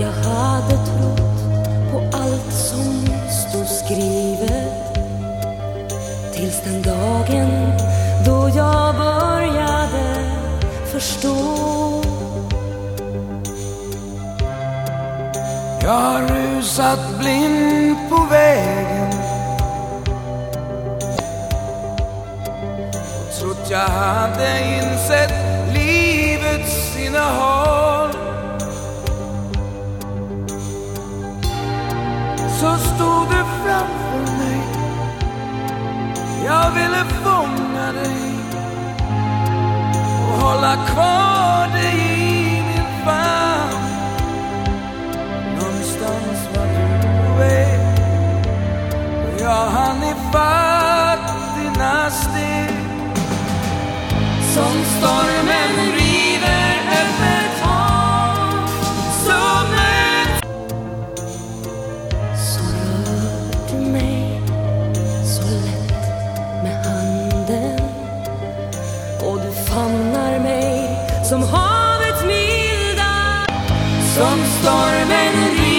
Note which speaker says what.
Speaker 1: Jag hade trott på allt som stod skrivet Tills den dagen då jag började förstå.
Speaker 2: Jag har rusat blind på vägen. Och trott jag hade insett livets Så stod du framför mig. Jag ville fånga dig och hålla kvar dig i min famn. Någonstans var du på väg och jag hann ifatt dina steg.
Speaker 1: Som storm som havets milda som stormen